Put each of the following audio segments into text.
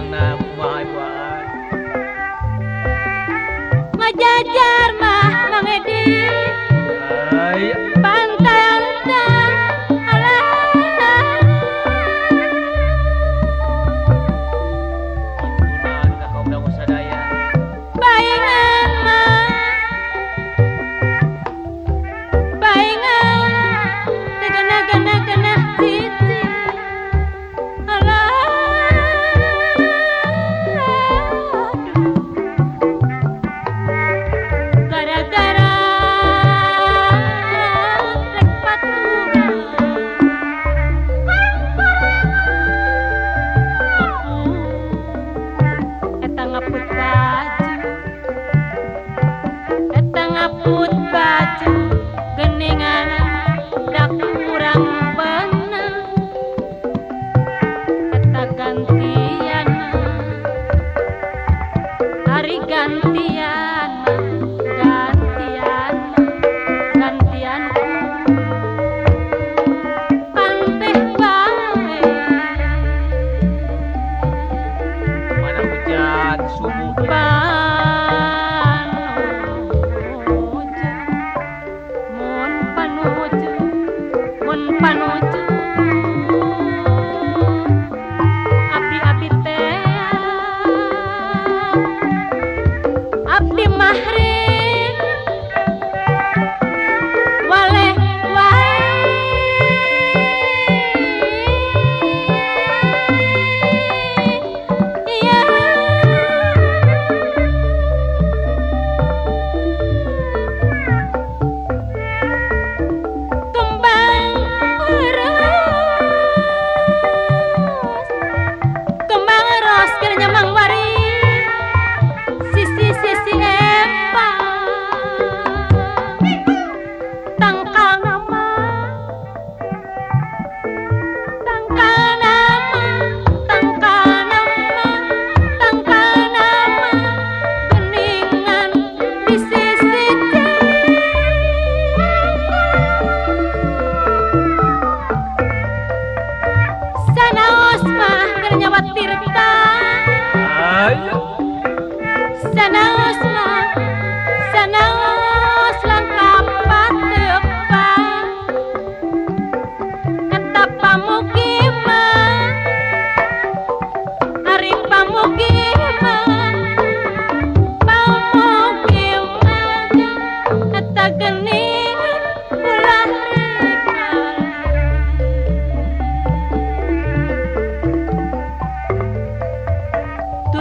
jangan naku wae wae thank you mah nyawa Tirta ayo. Sanaos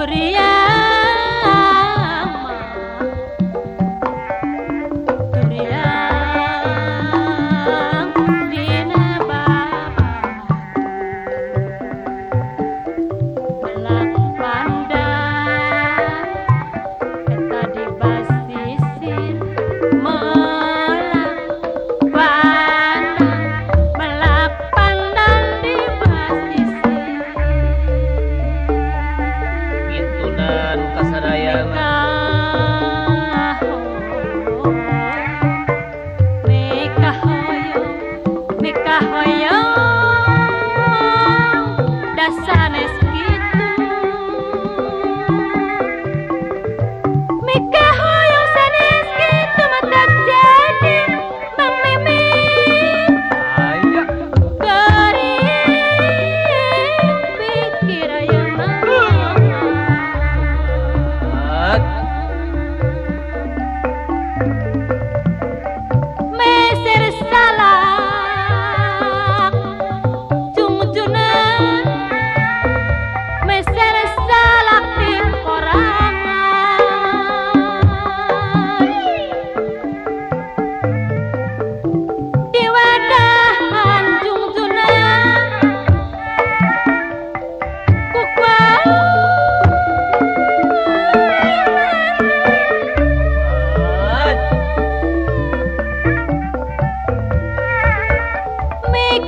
Gloria.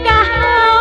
Cả